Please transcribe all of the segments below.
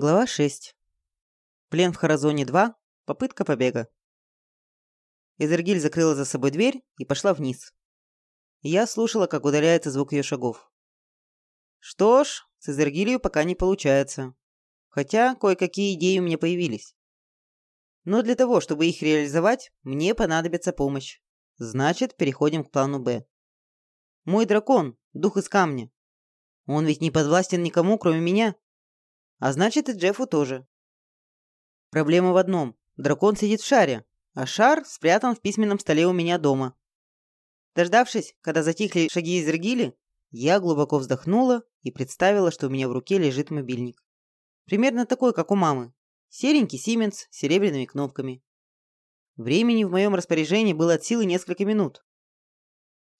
Глава 6. Плен в Харазоне 2. Попытка побега. Эзергиль закрыла за собой дверь и пошла вниз. Я слушала, как удаляется звук ее шагов. Что ж, с Эзергилью пока не получается. Хотя кое-какие идеи у меня появились. Но для того, чтобы их реализовать, мне понадобится помощь. Значит, переходим к плану «Б». Мой дракон, дух из камня. Он ведь не подвластен никому, кроме меня. А значит, и Джеффу тоже. Проблема в одном. Дракон сидит в шаре, а шар спрятан в письменном столе у меня дома. Дождавшись, когда затихли шаги из Ргили, я глубоко вздохнула и представила, что у меня в руке лежит мобильник. Примерно такой, как у мамы. Серенький Сименс с серебряными кнопками. Времени в моем распоряжении было от силы несколько минут.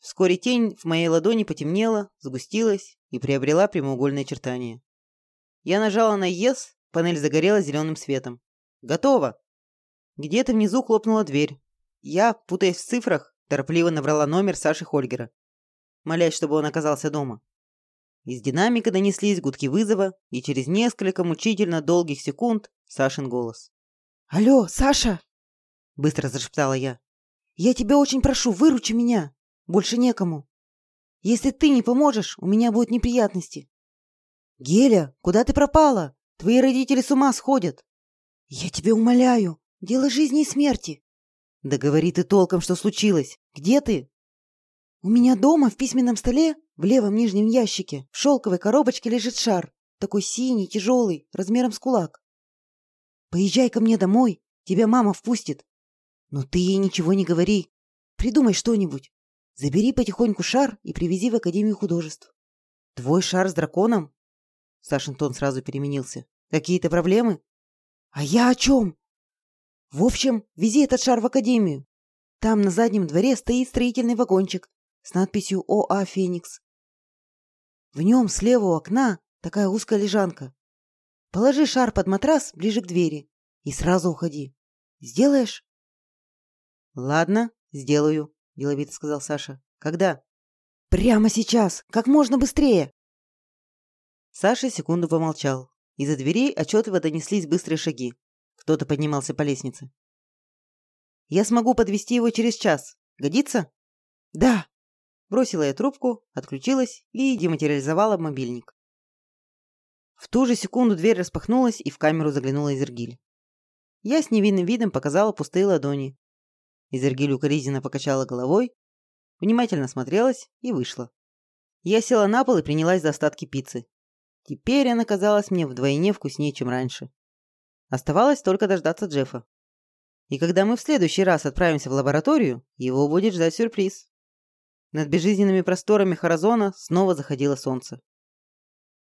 Вскоре тень в моей ладони потемнела, сгустилась и приобрела прямоугольные очертания. Я нажала на «Yes», панель загорелась зеленым светом. «Готово!» Где-то внизу хлопнула дверь. Я, путаясь в цифрах, торопливо набрала номер Саши Хольгера, молясь, чтобы он оказался дома. Из динамика донеслись гудки вызова, и через несколько мучительно долгих секунд Сашин голос. «Алло, Саша!» – быстро зашептала я. «Я тебя очень прошу, выручи меня! Больше некому. Если ты не поможешь, у меня будут неприятности. «Геля, куда ты пропала? Твои родители с ума сходят!» «Я тебя умоляю, дело жизни и смерти!» «Да говори ты толком, что случилось! Где ты?» «У меня дома в письменном столе в левом нижнем ящике в шелковой коробочке лежит шар, такой синий, тяжелый, размером с кулак. Поезжай ко мне домой, тебя мама впустит. Но ты ей ничего не говори. Придумай что-нибудь. Забери потихоньку шар и привези в Академию художеств». «Твой шар с драконом?» Сашин тон сразу переменился. «Какие-то проблемы?» «А я о чем?» «В общем, вези этот шар в академию. Там на заднем дворе стоит строительный вагончик с надписью ОА «Феникс». В нем слева у окна такая узкая лежанка. Положи шар под матрас ближе к двери и сразу уходи. Сделаешь?» «Ладно, сделаю», – деловито сказал Саша. «Когда?» «Прямо сейчас, как можно быстрее!» Саша секунду помолчал. Из-за дверей отчетливо донеслись быстрые шаги. Кто-то поднимался по лестнице. «Я смогу подвести его через час. Годится?» «Да!» Бросила я трубку, отключилась и дематериализовала мобильник. В ту же секунду дверь распахнулась, и в камеру заглянула Изергиль. Я с невинным видом показала пустые ладони. Изергиль укоризненно покачала головой, внимательно смотрелась и вышла. Я села на пол и принялась за остатки пиццы. Теперь она казалась мне вдвойне вкуснее, чем раньше. Оставалось только дождаться Джеффа. И когда мы в следующий раз отправимся в лабораторию, его будет ждать сюрприз. Над безжизненными просторами Харазона снова заходило солнце.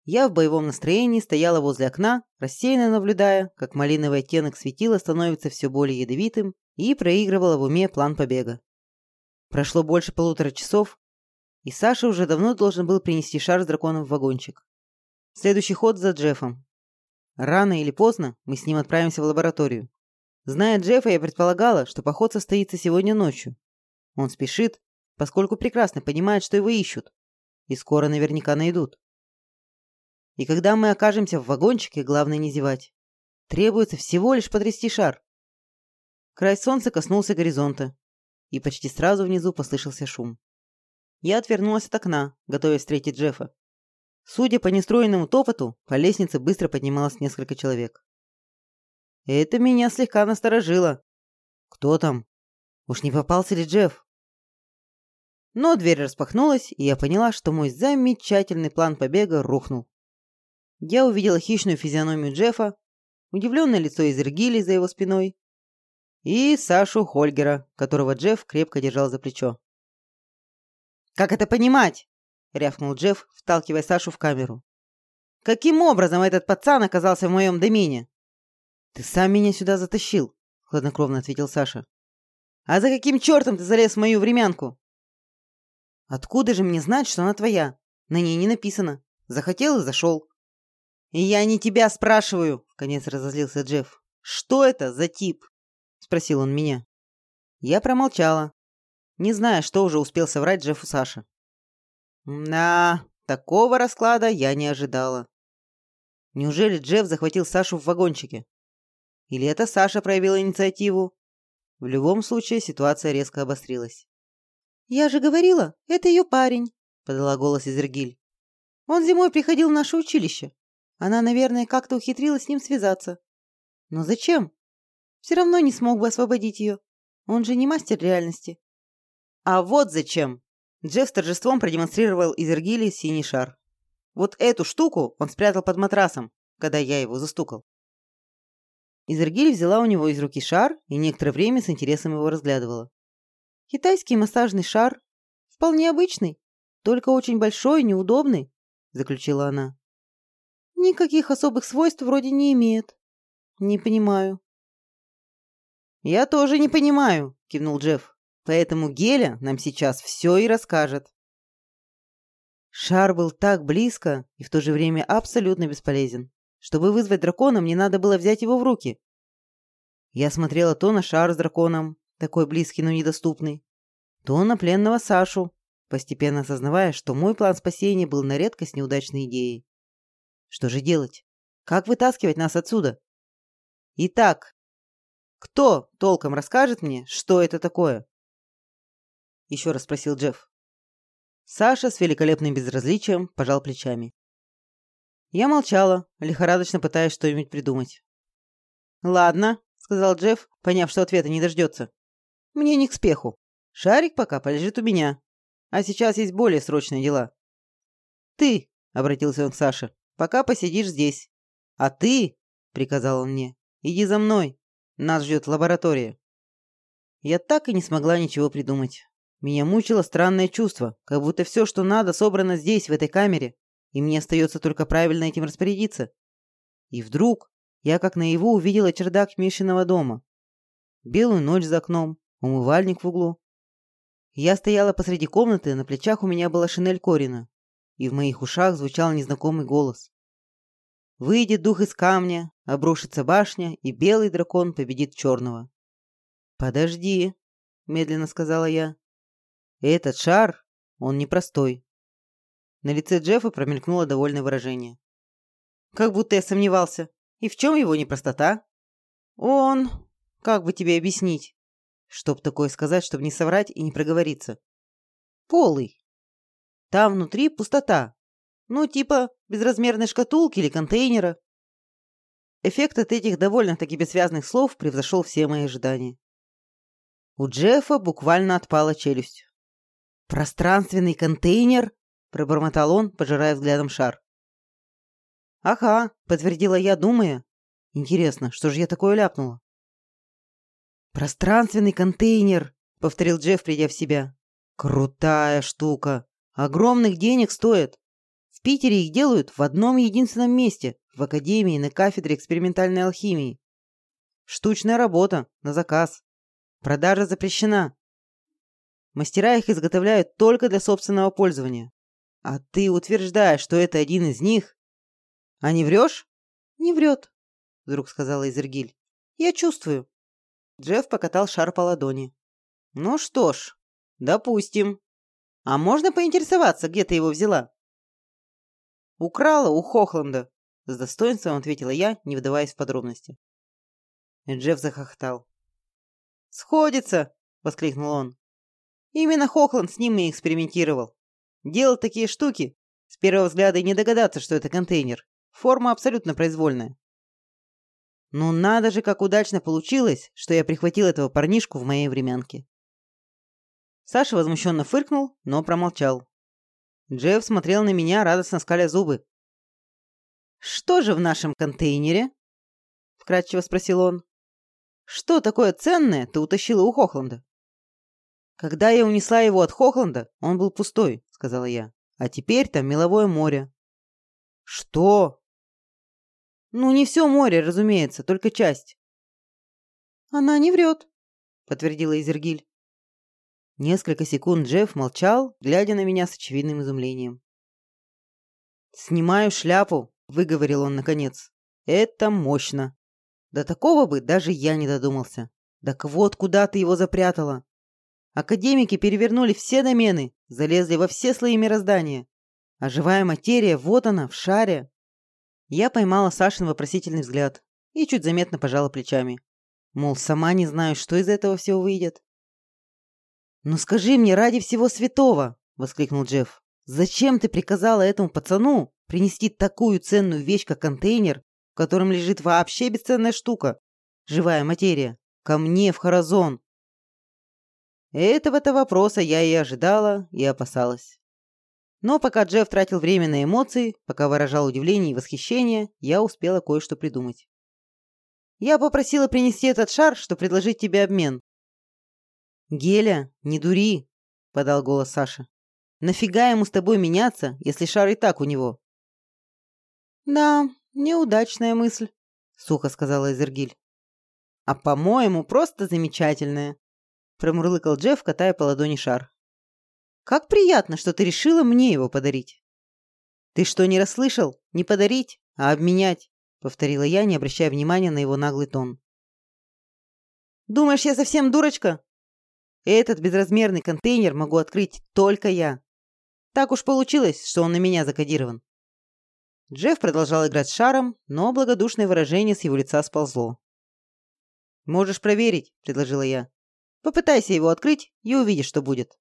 Я в боевом настроении стояла возле окна, рассеянно наблюдая, как малиновый оттенок светила становится все более ядовитым, и проигрывала в уме план побега. Прошло больше полутора часов, и Саша уже давно должен был принести шар с драконом в вагончик. Следующий ход за Джеффом. Рано или поздно мы с ним отправимся в лабораторию. Зная Джеффа, я предполагала, что поход состоится сегодня ночью. Он спешит, поскольку прекрасно понимает, что его ищут. И скоро наверняка найдут. И когда мы окажемся в вагончике, главное не зевать. Требуется всего лишь потрясти шар. Край солнца коснулся горизонта, и почти сразу внизу послышался шум. Я отвернулась от окна, готовясь встретить Джеффа. Судя по нестроенному топоту, по лестнице быстро поднималось несколько человек. Это меня слегка насторожило. Кто там? Уж не попался ли Джефф? Но дверь распахнулась, и я поняла, что мой замечательный план побега рухнул. Я увидела хищную физиономию Джеффа, удивленное лицо Изергили за его спиной и Сашу Хольгера, которого Джефф крепко держал за плечо. «Как это понимать?» — рявкнул Джефф, вталкивая Сашу в камеру. «Каким образом этот пацан оказался в моем домене?» «Ты сам меня сюда затащил», — хладнокровно ответил Саша. «А за каким чертом ты залез в мою времянку?» «Откуда же мне знать, что она твоя? На ней не написано. Захотел и зашел». «И я не тебя спрашиваю», — конец разозлился Джефф. «Что это за тип?» — спросил он меня. Я промолчала, не зная, что уже успел соврать Джеффу Саша. Да, такого расклада я не ожидала. Неужели Джефф захватил Сашу в вагончике? Или это Саша проявила инициативу? В любом случае ситуация резко обострилась. «Я же говорила, это ее парень», — подала голос Изергиль. «Он зимой приходил в наше училище. Она, наверное, как-то ухитрилась с ним связаться. Но зачем? Все равно не смог бы освободить ее. Он же не мастер реальности». «А вот зачем!» Джефф с торжеством продемонстрировал Изергиле синий шар. Вот эту штуку он спрятал под матрасом, когда я его застукал. Изергиль взяла у него из руки шар и некоторое время с интересом его разглядывала. «Китайский массажный шар. Вполне обычный, только очень большой и неудобный», — заключила она. «Никаких особых свойств вроде не имеет. Не понимаю». «Я тоже не понимаю», — кивнул Джефф. «Поэтому Геля нам сейчас все и расскажет». Шар был так близко и в то же время абсолютно бесполезен. Чтобы вызвать дракона, мне надо было взять его в руки. Я смотрела то на шар с драконом, такой близкий, но недоступный, то на пленного Сашу, постепенно осознавая, что мой план спасения был на редкость неудачной идеей. Что же делать? Как вытаскивать нас отсюда? Итак, кто толком расскажет мне, что это такое? Еще раз спросил Джефф. Саша с великолепным безразличием пожал плечами. Я молчала, лихорадочно пытаясь что-нибудь придумать. «Ладно», — сказал Джефф, поняв, что ответа не дождется. «Мне не к спеху. Шарик пока полежит у меня. А сейчас есть более срочные дела». «Ты», — обратился он к Саше, — «пока посидишь здесь. А ты», — приказал он мне, — «иди за мной. Нас ждет лаборатория». Я так и не смогла ничего придумать. Меня мучило странное чувство, как будто все, что надо, собрано здесь, в этой камере, и мне остается только правильно этим распорядиться. И вдруг я как наяву увидела чердак Мишиного дома. Белую ночь за окном, умывальник в углу. Я стояла посреди комнаты, на плечах у меня была шинель Корина, и в моих ушах звучал незнакомый голос. Выйдет дух из камня, обрушится башня, и белый дракон победит черного. «Подожди», — медленно сказала я. Этот шар, он непростой. На лице Джеффа промелькнуло довольное выражение. Как будто я сомневался. И в чем его непростота? Он... Как бы тебе объяснить? Чтоб такое сказать, чтобы не соврать и не проговориться. Полый. Там внутри пустота. Ну, типа безразмерной шкатулки или контейнера. Эффект от этих довольно-таки бессвязных слов превзошел все мои ожидания. У Джеффа буквально отпала челюсть. «Пространственный контейнер?» – пробормотал он, пожирая взглядом шар. «Ага», – подтвердила я, думая. «Интересно, что же я такое ляпнула?» «Пространственный контейнер», — повторил Джефф, придя в себя. «Крутая штука. Огромных денег стоит. В Питере их делают в одном единственном месте, в Академии на кафедре экспериментальной алхимии. Штучная работа, на заказ. Продажа запрещена. Мастера их изготовляют только для собственного пользования. А ты утверждаешь, что это один из них? А не врешь? Не врет, вдруг сказала Изергиль. Я чувствую. Джефф покатал шар по ладони. Ну что ж, допустим. А можно поинтересоваться, где ты его взяла? Украла у Хохланда, с достоинством ответила я, не вдаваясь в подробности. Джефф захохотал. «Сходится!» — воскликнул он. Именно Хохланд с ним и экспериментировал. Делал такие штуки. С первого взгляда и не догадаться, что это контейнер. Форма абсолютно произвольная. Ну надо же, как удачно получилось, что я прихватил этого парнишку в моей времянке. Саша возмущенно фыркнул, но промолчал. Джефф смотрел на меня, радостно скаля зубы. «Что же в нашем контейнере?» — вкратчиво спросил он. «Что такое ценное ты утащила у Хохланда?» «Когда я унесла его от Хохланда, он был пустой», — сказала я. «А теперь там меловое море». «Что?» «Ну, не все море, разумеется, только часть». «Она не врет», — подтвердила Изергиль. Несколько секунд Джефф молчал, глядя на меня с очевидным изумлением. «Снимаю шляпу», — выговорил он наконец. «Это мощно. До такого бы даже я не додумался. Так вот, куда ты его запрятала?» Академики перевернули все домены, залезли во все слои мироздания. А живая материя, вот она, в шаре. Я поймала Сашин вопросительный взгляд и чуть заметно пожала плечами. Мол, сама не знаю, что из этого всего выйдет. «Ну скажи мне ради всего святого!» — воскликнул Джефф. «Зачем ты приказала этому пацану принести такую ценную вещь, как контейнер, в котором лежит вообще бесценная штука, живая материя, ко мне в Харазон?» Этого-то вопроса я и ожидала, и опасалась. Но пока Джефф тратил время на эмоции, пока выражал удивление и восхищение, я успела кое-что придумать. Я попросила принести этот шар, чтобы предложить тебе обмен. «Геля, не дури», — подал голос Саша. «Нафига ему с тобой меняться, если шар и так у него?» «Да, неудачная мысль», — сухо сказала Эзергиль. «А, по-моему, просто замечательная», — промурлыкал Джефф, катая по ладони шар. Как приятно, что ты решила мне его подарить. Ты что, не расслышал? Не подарить, а обменять, повторила я, не обращая внимания на его наглый тон. Думаешь, я совсем дурочка? Этот безразмерный контейнер могу открыть только я. Так уж получилось, что он на меня закодирован. Джефф продолжал играть с шаром, но благодушное выражение с его лица сползло. «Можешь проверить», — предложила я. «Попытайся его открыть и увидишь, что будет».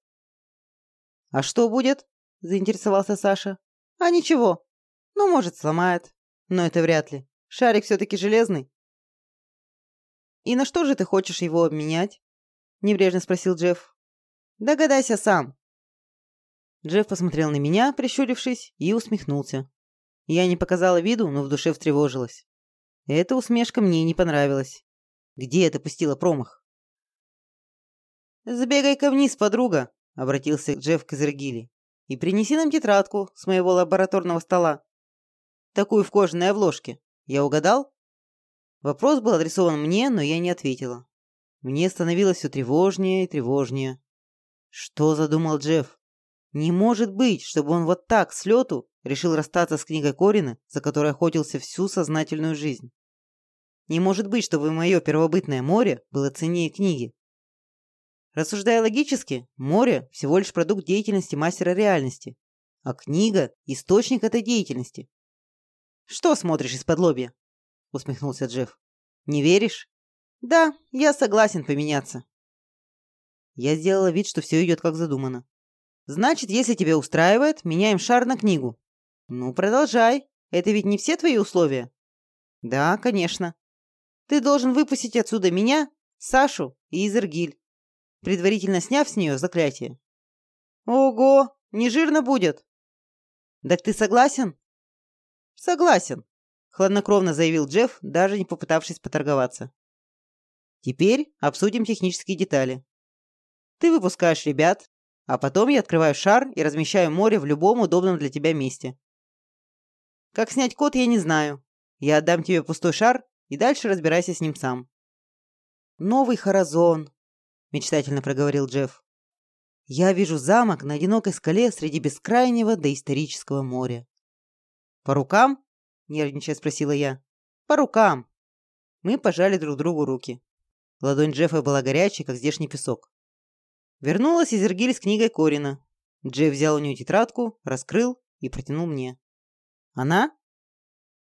«А что будет?» – заинтересовался Саша. «А ничего. Ну, может, сломает. Но это вряд ли. Шарик все-таки железный». «И на что же ты хочешь его обменять?» – небрежно спросил Джефф. «Догадайся сам». Джефф посмотрел на меня, прищурившись, и усмехнулся. Я не показала виду, но в душе встревожилась. Эта усмешка мне не понравилась. Где это пустила промах? «Забегай-ка вниз, подруга», — обратился Джефф к Изергиле. «И принеси нам тетрадку с моего лабораторного стола. Такую в кожаной обложке. Я угадал?» Вопрос был адресован мне, но я не ответила. Мне становилось все тревожнее и тревожнее. Что задумал Джефф? Не может быть, чтобы он вот так, с лету, решил расстаться с книгой Корина, за которой охотился всю сознательную жизнь. Не может быть, чтобы мое первобытное море было ценнее книги. Рассуждая логически, море – всего лишь продукт деятельности мастера реальности, а книга – источник этой деятельности. «Что смотришь из-под лобья?» – усмехнулся Джефф. «Не веришь?» «Да, я согласен поменяться». Я сделала вид, что все идет как задумано. «Значит, если тебя устраивает, меняем шар на книгу». «Ну, продолжай. Это ведь не все твои условия?» «Да, конечно. Ты должен выпустить отсюда меня, Сашу и Изергиль предварительно сняв с нее заклятие. «Ого, не жирно будет?» «Так ты согласен?» «Согласен», — хладнокровно заявил Джефф, даже не попытавшись поторговаться. «Теперь обсудим технические детали. Ты выпускаешь ребят, а потом я открываю шар и размещаю море в любом удобном для тебя месте. Как снять код, я не знаю. Я отдам тебе пустой шар, и дальше разбирайся с ним сам». «Новый Харазон», мечтательно проговорил Джефф. Я вижу замок на одинокой скале среди бескрайнего доисторического моря. По рукам? нервничая спросила я. По рукам. Мы пожали друг другу руки. Ладонь Джеффа была горячей, как здешний песок. Вернулась из Иргиль с книгой Корина. Джефф взял у нее тетрадку, раскрыл и протянул мне. Она?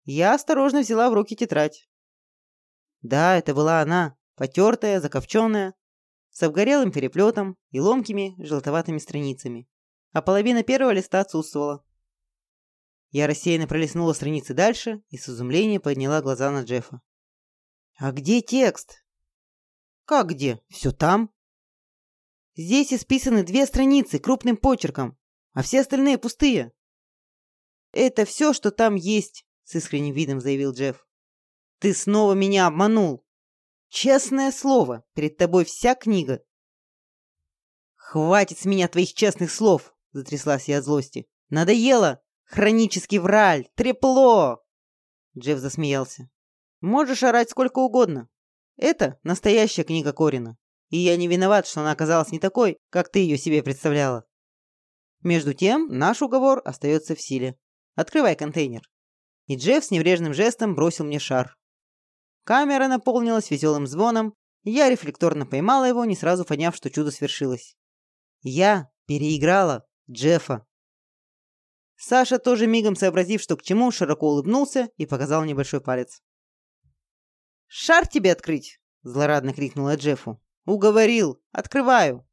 Я осторожно взяла в руки тетрадь. Да, это была она, потертая, закопченная, с обгорелым переплетом и ломкими желтоватыми страницами, а половина первого листа отсутствовала. Я рассеянно пролистнула страницы дальше и с изумлением подняла глаза на Джеффа. «А где текст?» «Как где? Все там?» «Здесь исписаны две страницы крупным почерком, а все остальные пустые». «Это все, что там есть», — с искренним видом заявил Джефф. «Ты снова меня обманул!» Честное слово, перед тобой вся книга. Хватит с меня твоих честных слов, затряслась я от злости. Надоело! Хронический враль! Трепло! Джефф засмеялся. Можешь орать сколько угодно. Это настоящая книга Корина. И я не виноват, что она оказалась не такой, как ты ее себе представляла. Между тем, наш уговор остается в силе. Открывай контейнер. И Джефф с небрежным жестом бросил мне шар. Камера наполнилась веселым звоном, и я рефлекторно поймала его, не сразу поняв, что чудо свершилось. Я переиграла Джеффа. Саша, тоже мигом сообразив, что к чему, широко улыбнулся и показал небольшой палец. «Шар тебе открыть!» — злорадно крикнула Джеффу. «Уговорил! Открываю!»